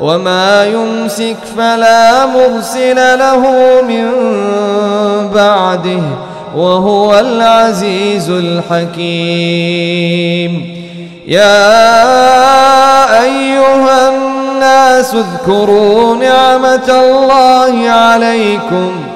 وما يمسك فلا مرسل له من بعده وهو العزيز الحكيم. يا أيها الناس اذكروا نعمة الله عليكم.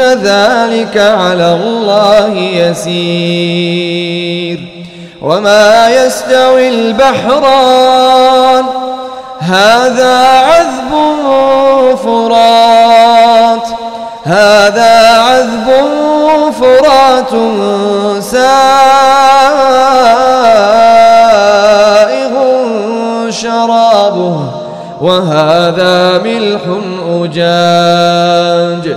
ذلك على الله يسير وما يستوي البحران هذا عذب فرات هذا عذب فرات سائغ شرابه وهذا ملح أجاج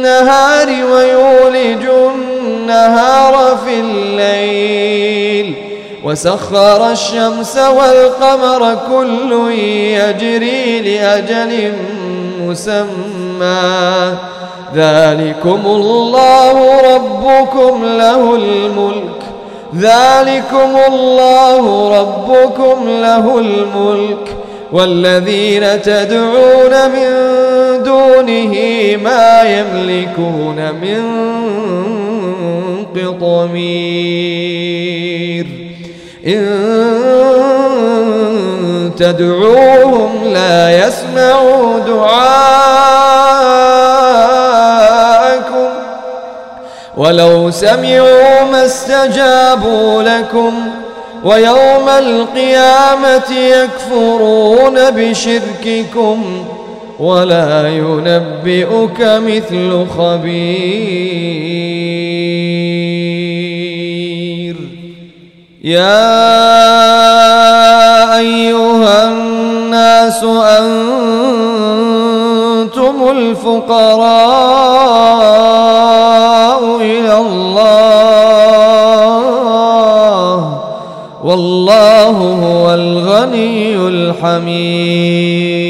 النهار ويولج النهار في الليل. وسخر الشمس والقمر كل يجري لأجل مسمى. ذلكم الله ربكم له الملك. ذلكم الله ربكم له الملك. والذين تدعون من دونه ما يملكون من قطمير. إن تدعوهم لا يسمعوا دعاءكم. ولو سمعوا ما استجابوا لكم. ويوم القيامة يكفرون بشرككم. ولا ينبئك مثل خبير. يا أيها الناس أنتم الفقراء إلى الله والله هو الغني الحميد.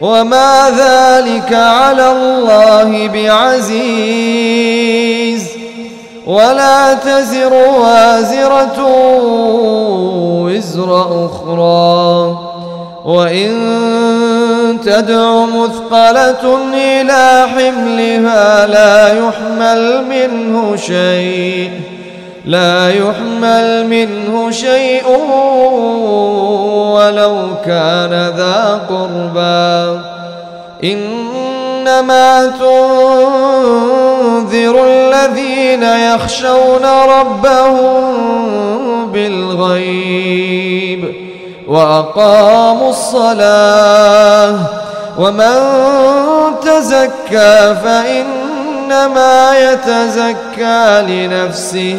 وما ذلك على الله بعزيز. ولا تزر وازرة وزر أخرى. وإن تدع مثقلة إلى حملها لا يحمل منه شيء. لا يحمل منه شيء ولو كان ذا قربى. إنما تنذر الذين يخشون ربهم بالغيب وأقاموا الصلاة ومن تزكى فإنما يتزكى لنفسه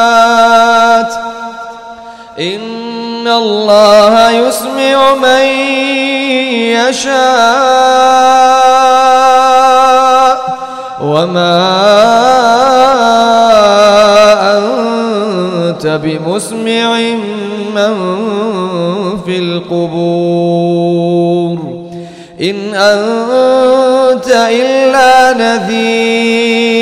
إن الله يسمع من يشاء وما أنت بمسمع من في القبور إن أنت إلا نذير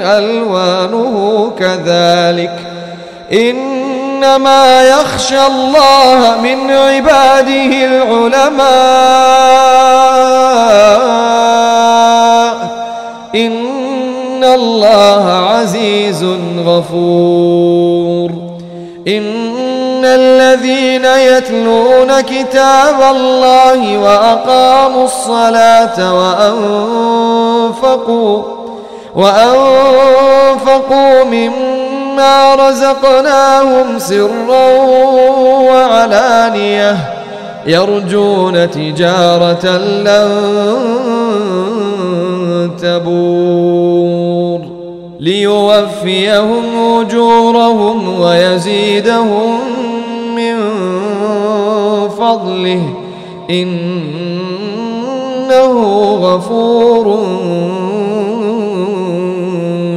ألوانه كذلك. إنما يخشى الله من عباده العلماء. إن الله عزيز غفور. إن الذين يتلون كتاب الله وأقاموا الصلاة وأنفقوا وأنفقوا مما رزقناهم سرا وعلانية يرجون تجارة لن تبور ليوفيهم أجورهم ويزيدهم من فضله إنه غفور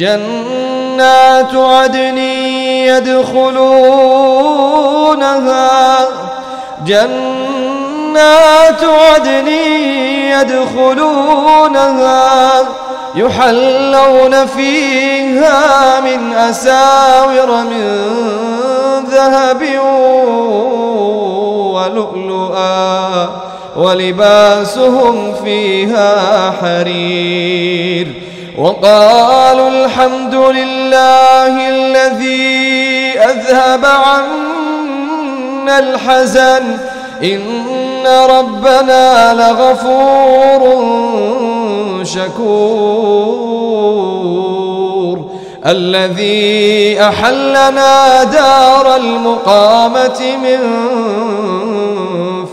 جنات عدن يدخلونها. جنات عدن يدخلونها. يحلون فيها من أساور من ذهب ولؤلؤا ولباسهم فيها حرير. وقالوا الحمد لله الذي أذهب عنا الحزن. إن ربنا لغفور شكور. الذي أحلنا دار المقامة من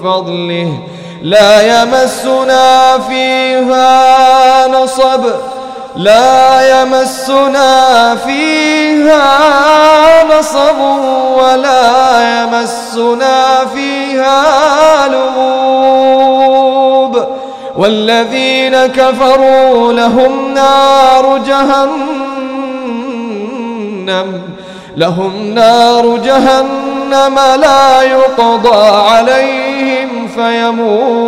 فضله. لا يمسنا فيها نصب. لا يمسنا فيها نصب ولا يمسنا فيها لغوب. والذين كفروا لهم نار جهنم لهم نار جهنم لا يقضى عليهم فيموتوا.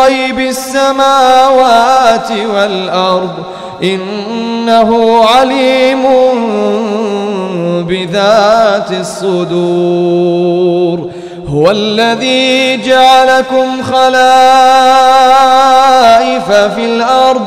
غيب السماوات والأرض إنه عليم بذات الصدور. هو الذي جعلكم خلائف في الأرض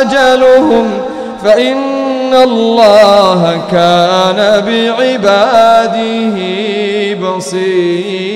أجلهم فإن الله كان بعباده بصيرا